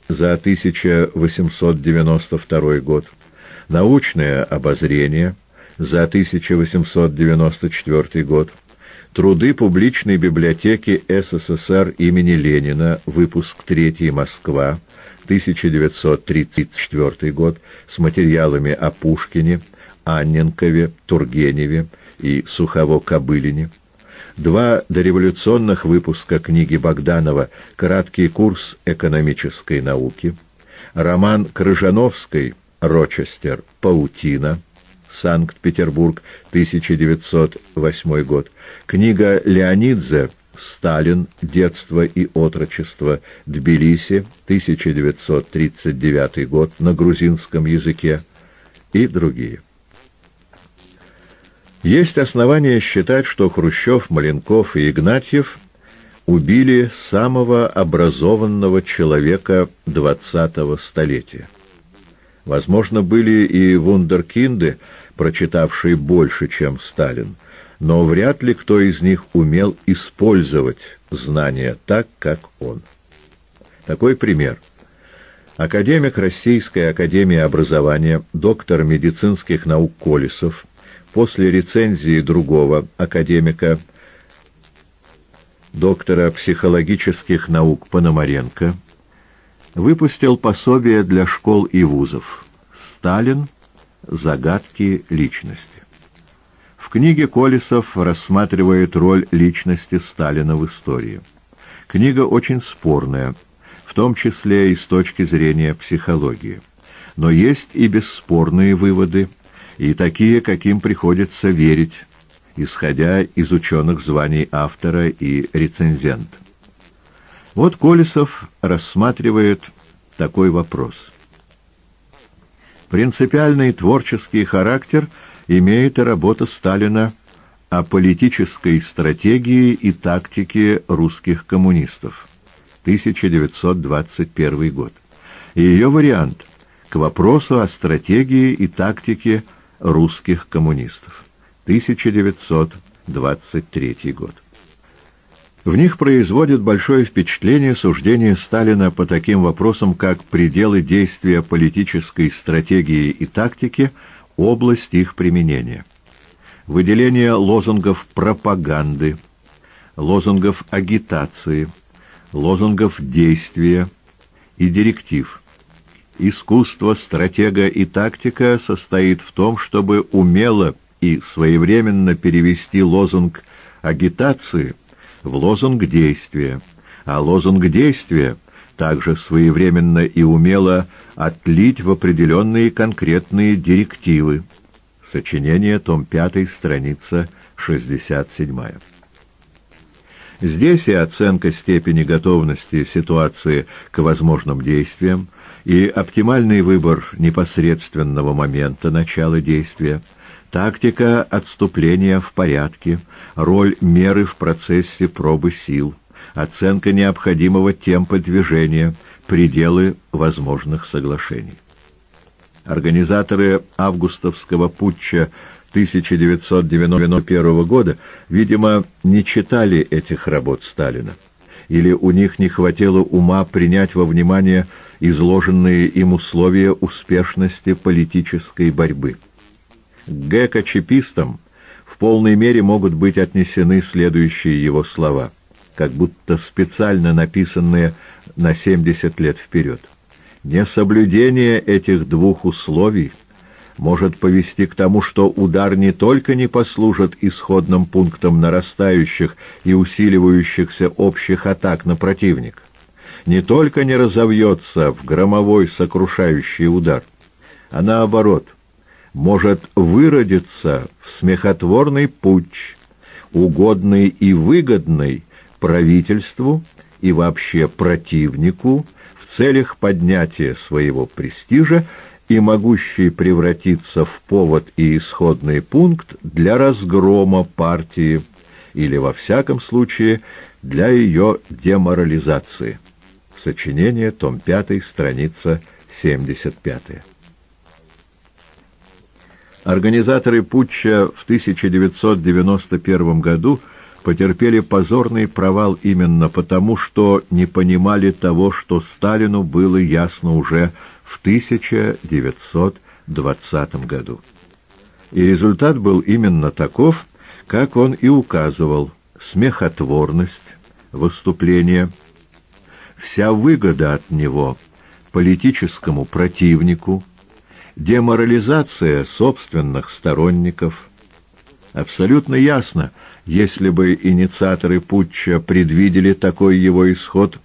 за 1892 год, научное обозрение за 1894 год, Труды публичной библиотеки СССР имени Ленина, выпуск 3 Москва, 1934 год, с материалами о Пушкине, Анненкове, Тургеневе и Сухово-Кобылине. Два дореволюционных выпуска книги Богданова «Краткий курс экономической науки», роман Крыжановской «Рочестер. Паутина», Санкт-Петербург, 1908 год, Книга Леонидзе «Сталин. Детство и отрочество. Тбилиси. 1939 год» на грузинском языке и другие. Есть основания считать, что Хрущев, Маленков и Игнатьев убили самого образованного человека двадцатого столетия. Возможно, были и вундеркинды, прочитавшие больше, чем Сталин – но вряд ли кто из них умел использовать знания так, как он. Такой пример. Академик Российской академии образования, доктор медицинских наук Колесов, после рецензии другого академика, доктора психологических наук Пономаренко, выпустил пособие для школ и вузов «Сталин. Загадки личности». В книге Колесов рассматривает роль личности Сталина в истории. Книга очень спорная, в том числе и с точки зрения психологии. Но есть и бесспорные выводы, и такие, каким приходится верить, исходя из ученых званий автора и рецензента. Вот Колесов рассматривает такой вопрос. Принципиальный творческий характер – имеет и работа Сталина о политической стратегии и тактике русских коммунистов, 1921 год, и ее вариант к вопросу о стратегии и тактике русских коммунистов, 1923 год. В них производит большое впечатление суждение Сталина по таким вопросам, как пределы действия политической стратегии и тактики – область их применения. Выделение лозунгов пропаганды, лозунгов агитации, лозунгов действия и директив. Искусство стратега и тактика состоит в том, чтобы умело и своевременно перевести лозунг агитации в лозунг действия, а лозунг действия также своевременно и умело отлить в определенные конкретные директивы. Сочинение, том 5, страница 67. Здесь и оценка степени готовности ситуации к возможным действиям, и оптимальный выбор непосредственного момента начала действия, тактика отступления в порядке, роль меры в процессе пробы сил, оценка необходимого темпа движения – пределы возможных соглашений. Организаторы августовского путча 1991 года, видимо, не читали этих работ Сталина, или у них не хватило ума принять во внимание изложенные им условия успешности политической борьбы. К ГКЧПистам в полной мере могут быть отнесены следующие его слова, как будто специально написанные на 70 лет вперед. Несоблюдение этих двух условий может повести к тому, что удар не только не послужит исходным пунктом нарастающих и усиливающихся общих атак на противника, не только не разовьется в громовой сокрушающий удар, а наоборот, может выродиться в смехотворный путь, угодный и выгодный правительству и вообще противнику в целях поднятия своего престижа и могущий превратиться в повод и исходный пункт для разгрома партии или, во всяком случае, для ее деморализации. Сочинение, том 5, страница 75. Организаторы путча в 1991 году – потерпели позорный провал именно потому, что не понимали того, что Сталину было ясно уже в 1920 году. И результат был именно таков, как он и указывал. Смехотворность, выступление, вся выгода от него политическому противнику, деморализация собственных сторонников. Абсолютно ясно, если бы инициаторы путча предвидели такой его исход,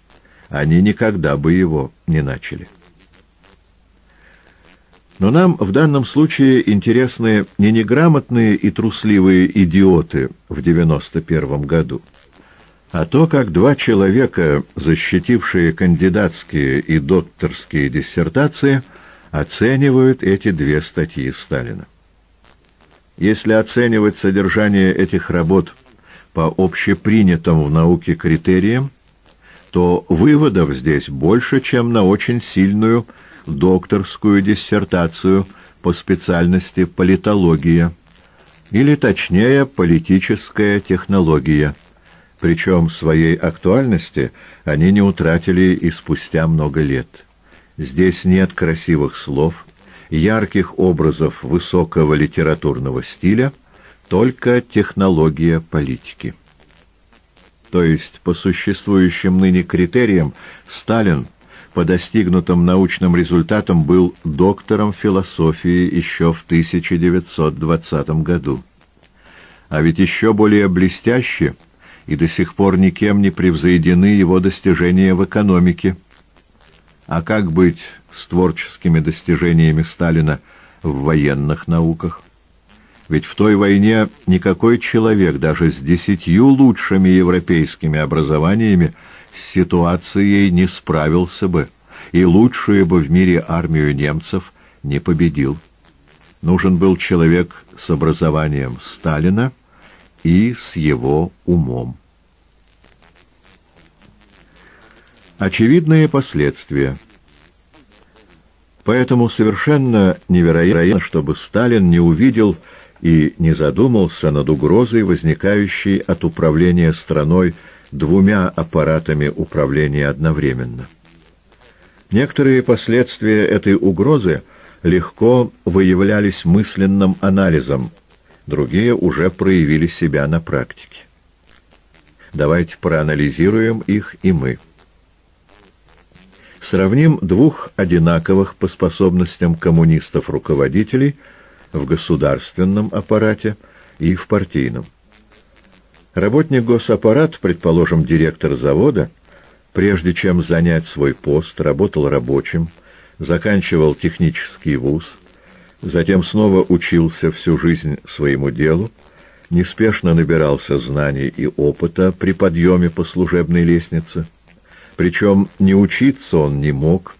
они никогда бы его не начали. Но нам в данном случае интересны не неграмотные и трусливые идиоты в 91 году, а то, как два человека, защитившие кандидатские и докторские диссертации, оценивают эти две статьи Сталина. Если оценивать содержание этих работ по общепринятым в науке критериям, то выводов здесь больше, чем на очень сильную докторскую диссертацию по специальности политология, или точнее политическая технология. Причем своей актуальности они не утратили и спустя много лет. Здесь нет красивых слов, ярких образов высокого литературного стиля, только технология политики. То есть, по существующим ныне критериям, Сталин по достигнутым научным результатам был доктором философии еще в 1920 году. А ведь еще более блестяще и до сих пор никем не превзойдены его достижения в экономике. А как быть с творческими достижениями Сталина в военных науках? Ведь в той войне никакой человек даже с десятью лучшими европейскими образованиями с ситуацией не справился бы, и лучшую бы в мире армию немцев не победил. Нужен был человек с образованием Сталина и с его умом. Очевидные последствия – Поэтому совершенно невероятно, чтобы Сталин не увидел и не задумался над угрозой, возникающей от управления страной двумя аппаратами управления одновременно. Некоторые последствия этой угрозы легко выявлялись мысленным анализом, другие уже проявили себя на практике. Давайте проанализируем их и мы. Сравним двух одинаковых по способностям коммунистов-руководителей в государственном аппарате и в партийном. Работник госаппарат, предположим, директор завода, прежде чем занять свой пост, работал рабочим, заканчивал технический вуз, затем снова учился всю жизнь своему делу, неспешно набирался знаний и опыта при подъеме по служебной лестнице, причем не учиться он не мог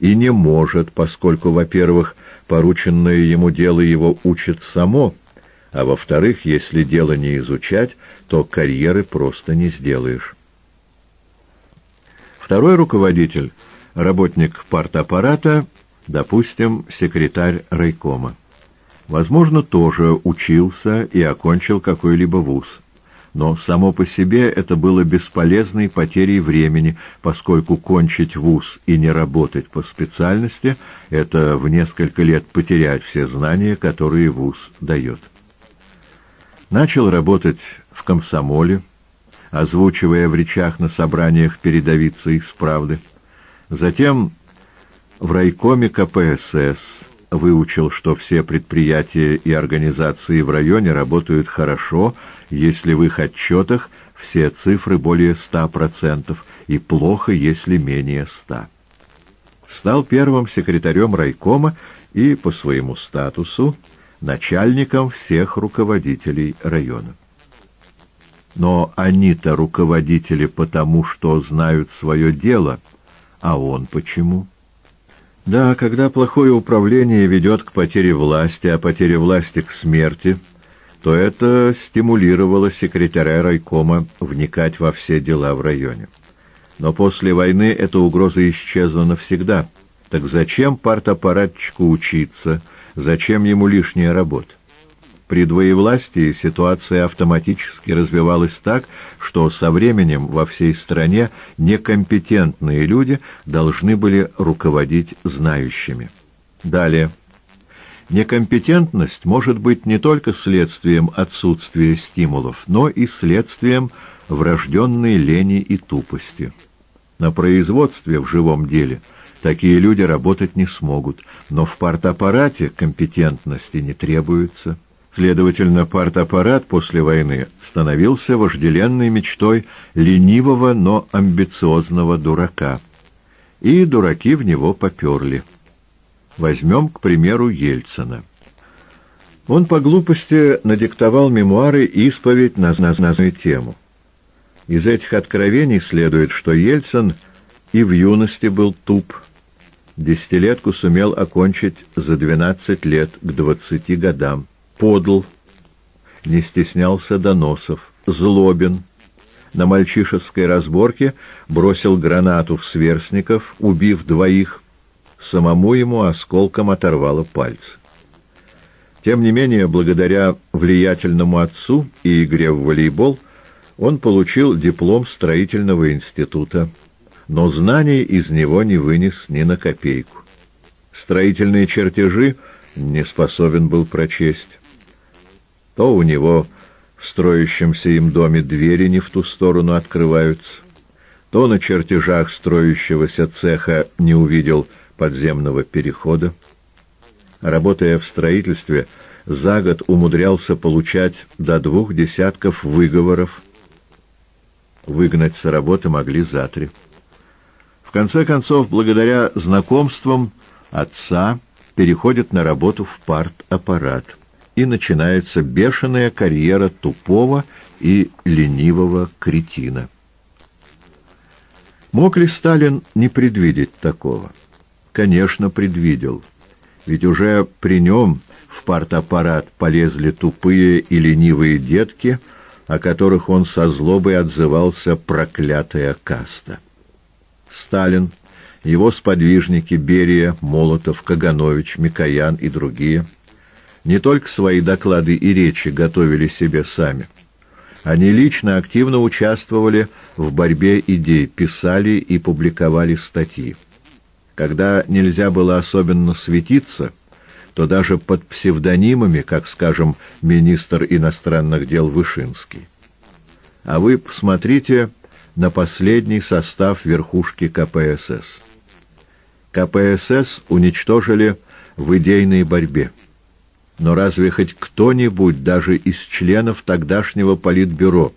и не может, поскольку, во-первых, порученное ему дело его учит само, а во-вторых, если дело не изучать, то карьеры просто не сделаешь. Второй руководитель, работник партаппарата, допустим, секретарь райкома. Возможно, тоже учился и окончил какой-либо вуз но само по себе это было бесполезной потерей времени, поскольку кончить вуз и не работать по специальности — это в несколько лет потерять все знания, которые вуз дает. Начал работать в комсомоле, озвучивая в речах на собраниях передовицы из правды. Затем в райкоме КПСС выучил, что все предприятия и организации в районе работают хорошо — если в их отчетах все цифры более 100%, и плохо, если менее 100%. Стал первым секретарем райкома и по своему статусу начальником всех руководителей района. Но они-то руководители потому, что знают свое дело, а он почему? Да, когда плохое управление ведет к потере власти, а потеря власти к смерти – то это стимулировало секретаря райкома вникать во все дела в районе. Но после войны эта угроза исчезла навсегда. Так зачем партаппаратчику учиться? Зачем ему лишняя работа? При двоевластии ситуация автоматически развивалась так, что со временем во всей стране некомпетентные люди должны были руководить знающими. Далее. Некомпетентность может быть не только следствием отсутствия стимулов, но и следствием врожденной лени и тупости. На производстве в живом деле такие люди работать не смогут, но в партаппарате компетентности не требуется. Следовательно, партаппарат после войны становился вожделенной мечтой ленивого, но амбициозного дурака. И дураки в него поперли. Возьмем, к примеру, Ельцина. Он по глупости надиктовал мемуары «Исповедь на зназную тему». Из этих откровений следует, что Ельцин и в юности был туп. Десятилетку сумел окончить за 12 лет к 20 годам. Подл, не стеснялся доносов, злобен. На мальчишеской разборке бросил гранату в сверстников, убив двоих, самому ему осколком оторвало пальцы. Тем не менее, благодаря влиятельному отцу и игре в волейбол, он получил диплом строительного института, но знаний из него не вынес ни на копейку. Строительные чертежи не способен был прочесть. То у него в строящемся им доме двери не в ту сторону открываются, то на чертежах строящегося цеха не увидел подземного перехода. Работая в строительстве, за год умудрялся получать до двух десятков выговоров. Выгнать с работы могли за три. В конце концов, благодаря знакомствам отца, переходит на работу в парт-аппарат, и начинается бешеная карьера тупого и ленивого кретина. Мог ли Сталин не предвидеть такого? конечно, предвидел. Ведь уже при нем в партаппарат полезли тупые и ленивые детки, о которых он со злобой отзывался проклятая каста. Сталин, его сподвижники Берия, Молотов, Каганович, Микоян и другие не только свои доклады и речи готовили себе сами. Они лично активно участвовали в борьбе идей, писали и публиковали статьи. Когда нельзя было особенно светиться, то даже под псевдонимами, как, скажем, министр иностранных дел Вышинский. А вы посмотрите на последний состав верхушки КПСС. КПСС уничтожили в идейной борьбе. Но разве хоть кто-нибудь, даже из членов тогдашнего политбюро,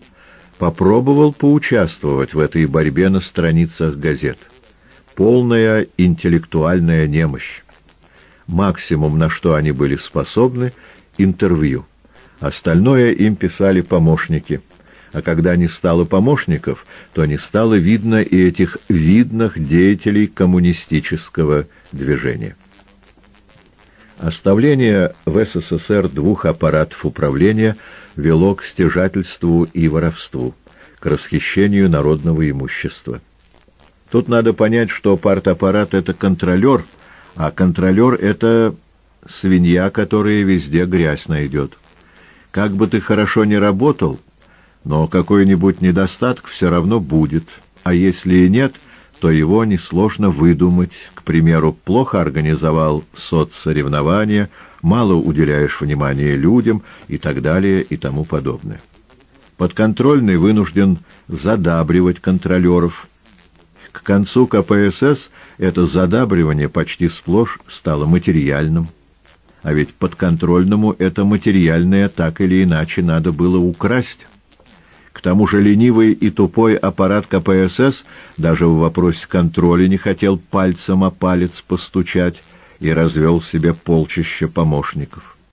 попробовал поучаствовать в этой борьбе на страницах газет? полная интеллектуальная немощь. Максимум, на что они были способны — интервью. Остальное им писали помощники. А когда не стало помощников, то не стало видно и этих видных деятелей коммунистического движения. Оставление в СССР двух аппаратов управления вело к стяжательству и воровству, к расхищению народного имущества. Тут надо понять, что партаппарат — это контролер, а контролер — это свинья, которая везде грязь найдет. Как бы ты хорошо ни работал, но какой-нибудь недостаток все равно будет, а если и нет, то его несложно выдумать. К примеру, плохо организовал соцсоревнования, мало уделяешь внимания людям и так далее и тому подобное. Подконтрольный вынужден задабривать контролеров – к концу КПСС это задабривание почти сплошь стало материальным. А ведь подконтрольному это материальное так или иначе надо было украсть. Тому же ленивый и тупой аппарат КПСС даже в вопросе контроля не хотел пальцем о палец постучать и развел себе полчища помощников.